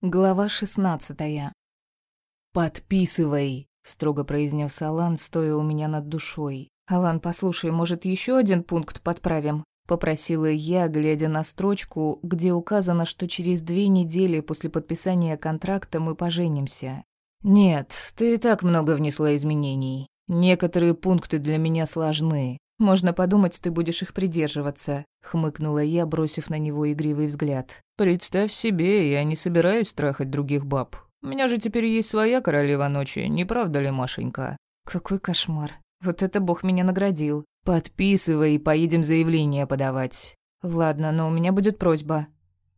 Глава шестнадцатая. «Подписывай», — строго произнес Алан, стоя у меня над душой. «Алан, послушай, может, еще один пункт подправим?» — попросила я, глядя на строчку, где указано, что через две недели после подписания контракта мы поженимся. «Нет, ты и так много внесла изменений. Некоторые пункты для меня сложны. Можно подумать, ты будешь их придерживаться», — хмыкнула я, бросив на него игривый взгляд. «Представь себе, я не собираюсь трахать других баб. У меня же теперь есть своя королева ночи, не правда ли, Машенька?» «Какой кошмар. Вот это бог меня наградил. Подписывай и поедем заявление подавать». «Ладно, но у меня будет просьба».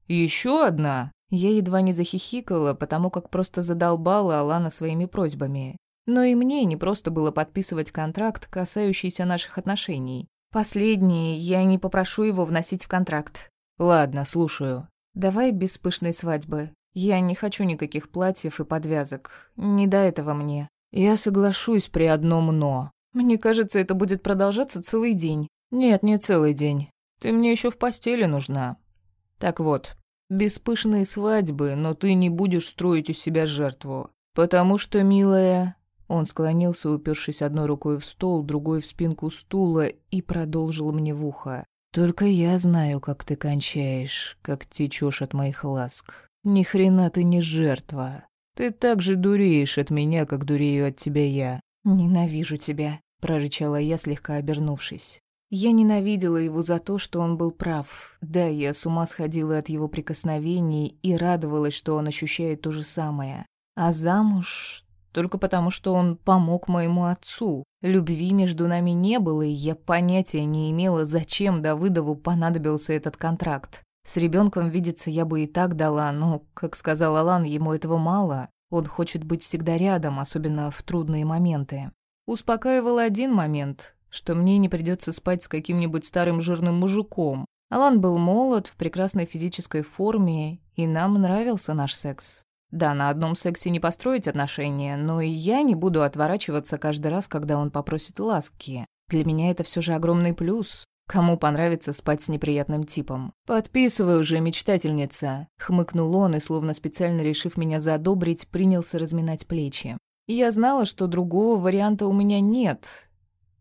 Еще одна?» Я едва не захихикала, потому как просто задолбала Алана своими просьбами. Но и мне не просто было подписывать контракт, касающийся наших отношений. Последнее я не попрошу его вносить в контракт. Ладно, слушаю. Давай без пышной свадьбы. Я не хочу никаких платьев и подвязок. Не до этого мне. Я соглашусь при одном «но». Мне кажется, это будет продолжаться целый день. Нет, не целый день. Ты мне еще в постели нужна. Так вот, без пышной свадьбы, но ты не будешь строить из себя жертву. Потому что, милая, он склонился, упершись одной рукой в стол, другой в спинку стула, и продолжил мне в ухо. «Только я знаю, как ты кончаешь, как течешь от моих ласк. Ни хрена ты не жертва. Ты так же дуреешь от меня, как дурею от тебя я». «Ненавижу тебя», — прорычала я, слегка обернувшись. Я ненавидела его за то, что он был прав. Да, я с ума сходила от его прикосновений и радовалась, что он ощущает то же самое. А замуж только потому, что он помог моему отцу. Любви между нами не было, и я понятия не имела, зачем Давыдову понадобился этот контракт. С ребенком видеться я бы и так дала, но, как сказал Алан, ему этого мало. Он хочет быть всегда рядом, особенно в трудные моменты. Успокаивал один момент, что мне не придется спать с каким-нибудь старым жирным мужиком. Алан был молод, в прекрасной физической форме, и нам нравился наш секс. Да, на одном сексе не построить отношения, но и я не буду отворачиваться каждый раз, когда он попросит ласки. Для меня это все же огромный плюс. Кому понравится спать с неприятным типом? «Подписывай уже, мечтательница», — хмыкнул он и, словно специально решив меня задобрить, принялся разминать плечи. Я знала, что другого варианта у меня нет,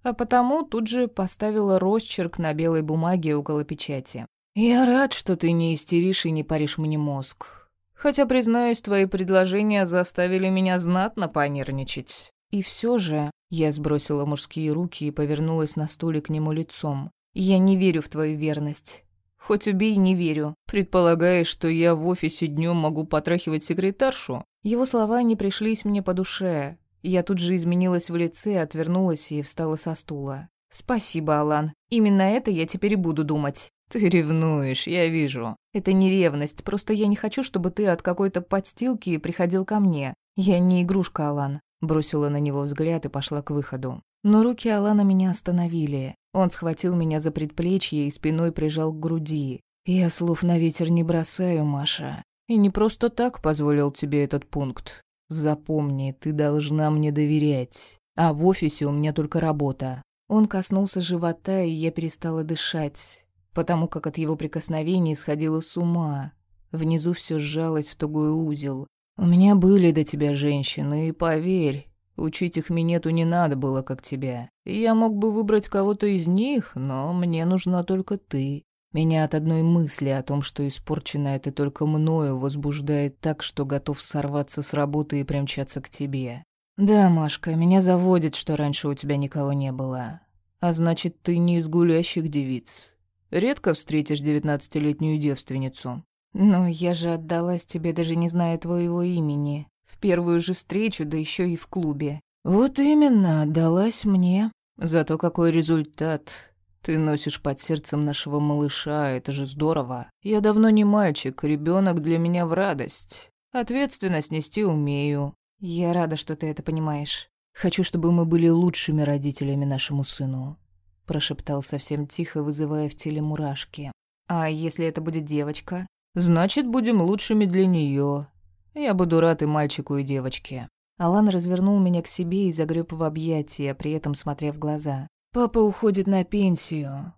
а потому тут же поставила росчерк на белой бумаге около печати. «Я рад, что ты не истеришь и не паришь мне мозг. Хотя, признаюсь, твои предложения заставили меня знатно понервничать. И все же я сбросила мужские руки и повернулась на стуле к нему лицом. Я не верю в твою верность. Хоть убей, не верю. Предполагаешь, что я в офисе днем могу потрахивать секретаршу? Его слова не пришлись мне по душе. Я тут же изменилась в лице, отвернулась и встала со стула. «Спасибо, Алан. Именно это я теперь и буду думать. Ты ревнуешь, я вижу. Это не ревность, просто я не хочу, чтобы ты от какой-то подстилки приходил ко мне. Я не игрушка, Алан. Бросила на него взгляд и пошла к выходу. Но руки Алана меня остановили. Он схватил меня за предплечье и спиной прижал к груди. «Я слов на ветер не бросаю, Маша. И не просто так позволил тебе этот пункт. Запомни, ты должна мне доверять. А в офисе у меня только работа». Он коснулся живота, и я перестала дышать потому как от его прикосновений сходила с ума. Внизу все сжалось в тугой узел. «У меня были до тебя женщины, и поверь, учить их минету не надо было, как тебя. Я мог бы выбрать кого-то из них, но мне нужна только ты. Меня от одной мысли о том, что испорченное ты только мною, возбуждает так, что готов сорваться с работы и примчаться к тебе. Да, Машка, меня заводит, что раньше у тебя никого не было. А значит, ты не из гулящих девиц. Редко встретишь девятнадцатилетнюю девственницу. Но я же отдалась тебе, даже не зная твоего имени. В первую же встречу, да еще и в клубе. Вот именно, отдалась мне. Зато какой результат. Ты носишь под сердцем нашего малыша, это же здорово. Я давно не мальчик, ребенок для меня в радость. Ответственность нести умею. Я рада, что ты это понимаешь. Хочу, чтобы мы были лучшими родителями нашему сыну прошептал совсем тихо, вызывая в теле мурашки. А если это будет девочка? Значит, будем лучшими для нее. Я буду рад и мальчику, и девочке. Алан развернул меня к себе и загреб в объятия, при этом смотря в глаза. Папа уходит на пенсию.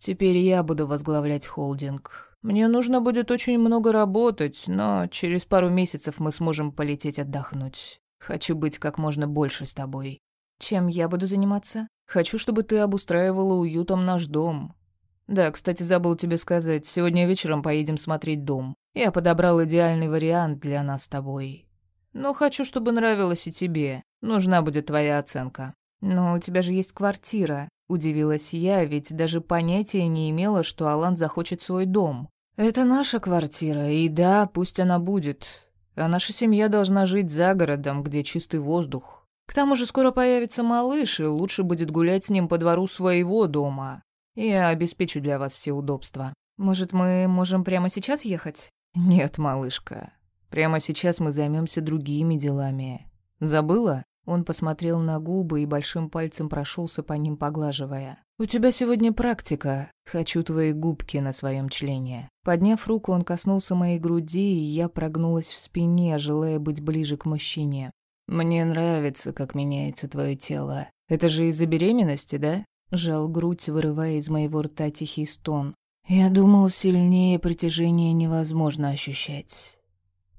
Теперь я буду возглавлять холдинг. Мне нужно будет очень много работать, но через пару месяцев мы сможем полететь отдохнуть. Хочу быть как можно больше с тобой. Чем я буду заниматься? Хочу, чтобы ты обустраивала уютом наш дом. Да, кстати, забыл тебе сказать, сегодня вечером поедем смотреть дом. Я подобрал идеальный вариант для нас с тобой. Но хочу, чтобы нравилось и тебе. Нужна будет твоя оценка. Но у тебя же есть квартира, удивилась я, ведь даже понятия не имела, что Алан захочет свой дом. Это наша квартира, и да, пусть она будет. А наша семья должна жить за городом, где чистый воздух. К тому же скоро появится малыш, и лучше будет гулять с ним по двору своего дома. Я обеспечу для вас все удобства. Может, мы можем прямо сейчас ехать? Нет, малышка. Прямо сейчас мы займемся другими делами. Забыла? Он посмотрел на губы и большим пальцем прошелся по ним, поглаживая. «У тебя сегодня практика. Хочу твои губки на своем члене». Подняв руку, он коснулся моей груди, и я прогнулась в спине, желая быть ближе к мужчине. «Мне нравится, как меняется твое тело. Это же из-за беременности, да?» Жал грудь, вырывая из моего рта тихий стон. Я думал, сильнее притяжения невозможно ощущать.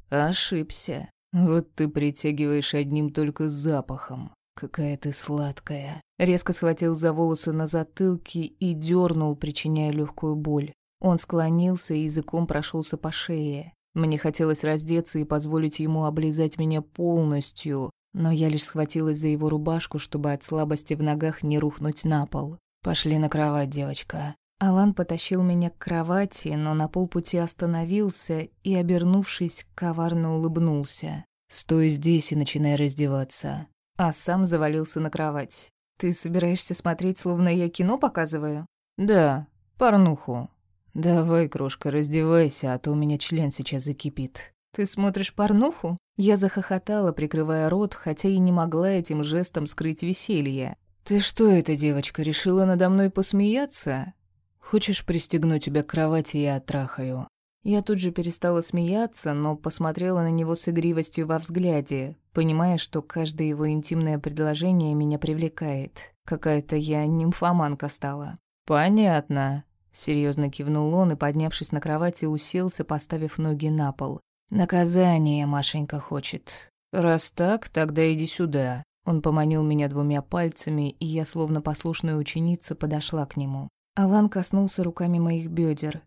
Ошибся. Вот ты притягиваешь одним только запахом. Какая ты сладкая. Резко схватил за волосы на затылке и дернул, причиняя легкую боль. Он склонился и языком прошелся по шее. Мне хотелось раздеться и позволить ему облизать меня полностью, но я лишь схватилась за его рубашку, чтобы от слабости в ногах не рухнуть на пол. «Пошли на кровать, девочка». Алан потащил меня к кровати, но на полпути остановился и, обернувшись, коварно улыбнулся. «Стой здесь и начинай раздеваться». А сам завалился на кровать. «Ты собираешься смотреть, словно я кино показываю?» «Да, порнуху». «Давай, крошка, раздевайся, а то у меня член сейчас закипит». «Ты смотришь порнуху?» Я захохотала, прикрывая рот, хотя и не могла этим жестом скрыть веселье. «Ты что это, девочка, решила надо мной посмеяться? Хочешь пристегнуть тебя к кровати, я оттрахаю?» Я тут же перестала смеяться, но посмотрела на него с игривостью во взгляде, понимая, что каждое его интимное предложение меня привлекает. Какая-то я нимфоманка стала. «Понятно», — серьезно кивнул он и, поднявшись на кровати, уселся, поставив ноги на пол. «Наказание Машенька хочет. Раз так, тогда иди сюда». Он поманил меня двумя пальцами, и я, словно послушная ученица, подошла к нему. Алан коснулся руками моих бедер.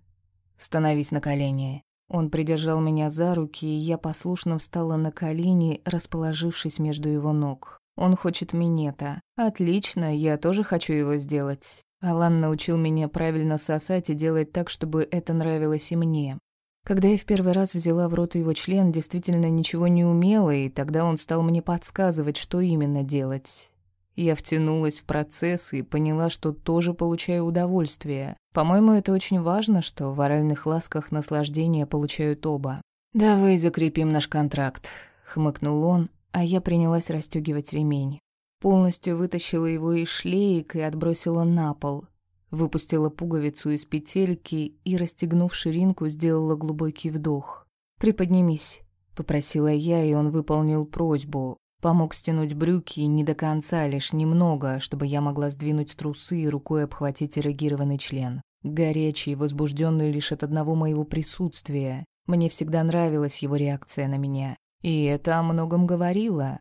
«Становись на колени». Он придержал меня за руки, и я послушно встала на колени, расположившись между его ног. Он хочет минета. Отлично, я тоже хочу его сделать. Алан научил меня правильно сосать и делать так, чтобы это нравилось и мне. Когда я в первый раз взяла в рот его член, действительно ничего не умела, и тогда он стал мне подсказывать, что именно делать. Я втянулась в процесс и поняла, что тоже получаю удовольствие. По-моему, это очень важно, что в оральных ласках наслаждение получают оба. «Давай закрепим наш контракт», — хмыкнул он, а я принялась расстёгивать ремень. Полностью вытащила его из шлеек и отбросила на пол. Выпустила пуговицу из петельки и, расстегнув ширинку, сделала глубокий вдох. «Приподнимись», — попросила я, и он выполнил просьбу. Помог стянуть брюки не до конца, лишь немного, чтобы я могла сдвинуть трусы и рукой обхватить эрегированный член. Горячий, возбужденный лишь от одного моего присутствия. Мне всегда нравилась его реакция на меня. И это о многом говорило.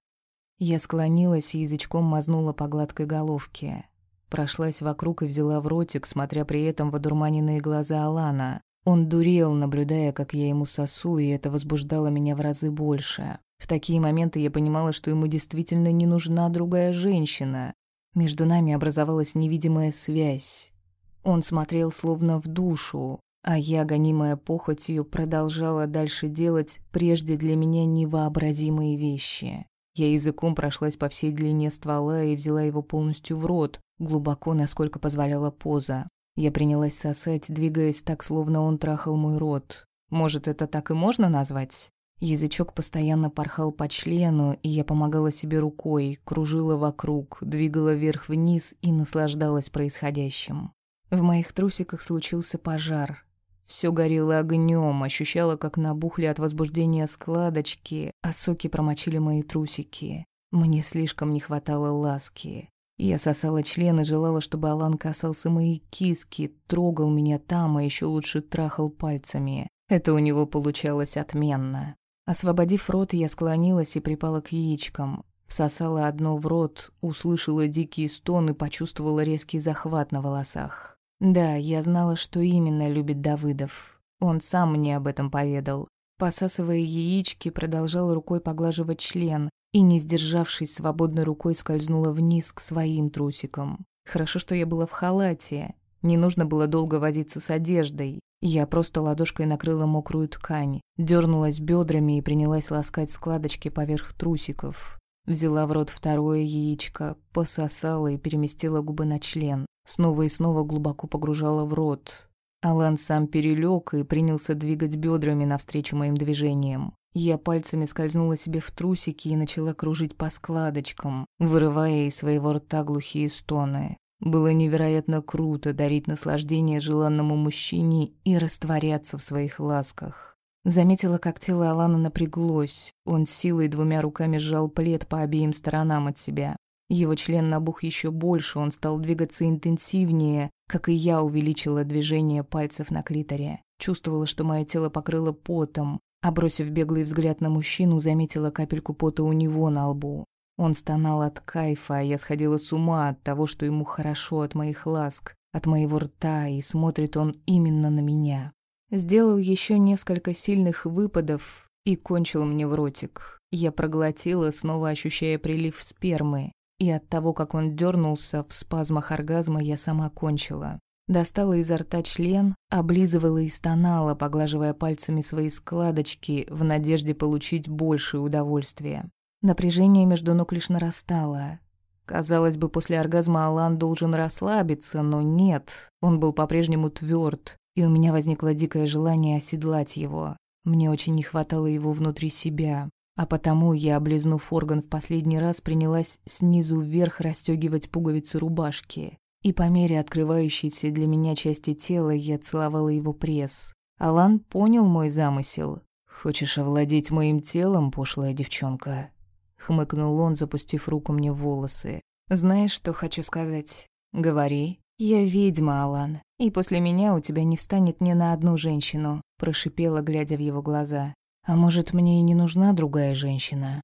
Я склонилась и язычком мазнула по гладкой головке. Прошлась вокруг и взяла в ротик, смотря при этом в одурманенные глаза Алана. Он дурел, наблюдая, как я ему сосу, и это возбуждало меня в разы больше. В такие моменты я понимала, что ему действительно не нужна другая женщина. Между нами образовалась невидимая связь. Он смотрел словно в душу, а я, гонимая похотью, продолжала дальше делать прежде для меня невообразимые вещи. Я языком прошлась по всей длине ствола и взяла его полностью в рот, глубоко, насколько позволяла поза. Я принялась сосать, двигаясь так, словно он трахал мой рот. Может, это так и можно назвать? Язычок постоянно порхал по члену, и я помогала себе рукой, кружила вокруг, двигала вверх-вниз и наслаждалась происходящим. В моих трусиках случился пожар. Все горело огнем, ощущала, как набухли от возбуждения складочки, а соки промочили мои трусики. Мне слишком не хватало ласки. Я сосала член и желала, чтобы Алан касался моей киски, трогал меня там, а еще лучше трахал пальцами. Это у него получалось отменно. Освободив рот, я склонилась и припала к яичкам. Всосала одно в рот, услышала дикие стоны, почувствовала резкий захват на волосах. Да, я знала, что именно любит Давыдов. Он сам мне об этом поведал. Посасывая яички, продолжал рукой поглаживать член и, не сдержавшись, свободной рукой скользнула вниз к своим трусикам. Хорошо, что я была в халате. Не нужно было долго возиться с одеждой. Я просто ладошкой накрыла мокрую ткань, дернулась бедрами и принялась ласкать складочки поверх трусиков. Взяла в рот второе яичко, пососала и переместила губы на член. Снова и снова глубоко погружала в рот, Алан сам перелег и принялся двигать бедрами навстречу моим движениям. Я пальцами скользнула себе в трусики и начала кружить по складочкам, вырывая из своего рта глухие стоны. Было невероятно круто дарить наслаждение желанному мужчине и растворяться в своих ласках. Заметила, как тело Алана напряглось. Он силой двумя руками сжал плед по обеим сторонам от себя. Его член набух еще больше, он стал двигаться интенсивнее, как и я увеличила движение пальцев на клиторе. Чувствовала, что мое тело покрыло потом, а бросив беглый взгляд на мужчину, заметила капельку пота у него на лбу. Он стонал от кайфа, а я сходила с ума от того, что ему хорошо от моих ласк, от моего рта, и смотрит он именно на меня. Сделал еще несколько сильных выпадов и кончил мне в ротик. Я проглотила, снова ощущая прилив спермы, и от того, как он дернулся в спазмах оргазма, я сама кончила. Достала изо рта член, облизывала и стонала, поглаживая пальцами свои складочки в надежде получить большее удовольствие. Напряжение между ног лишь нарастало. Казалось бы, после оргазма Алан должен расслабиться, но нет, он был по-прежнему тверд, и у меня возникло дикое желание оседлать его. Мне очень не хватало его внутри себя. А потому я, облизнув орган в последний раз, принялась снизу вверх расстегивать пуговицы рубашки. И по мере открывающейся для меня части тела я целовала его пресс. Алан понял мой замысел. «Хочешь овладеть моим телом, пошлая девчонка?» Хмыкнул он, запустив руку мне в волосы. «Знаешь, что хочу сказать?» «Говори». «Я ведьма, Алан, и после меня у тебя не встанет ни на одну женщину», прошипела, глядя в его глаза. А может, мне и не нужна другая женщина?